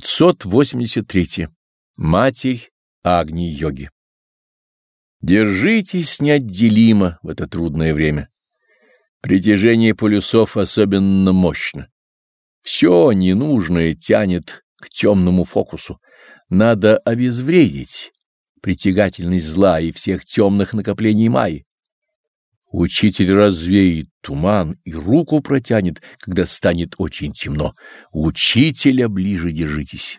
583. Матерь Агни-йоги. Держитесь неотделимо в это трудное время. Притяжение полюсов особенно мощно. Все ненужное тянет к темному фокусу. Надо обезвредить притягательность зла и всех темных накоплений Майи. Учитель развеет туман и руку протянет, когда станет очень темно. Учителя ближе держитесь.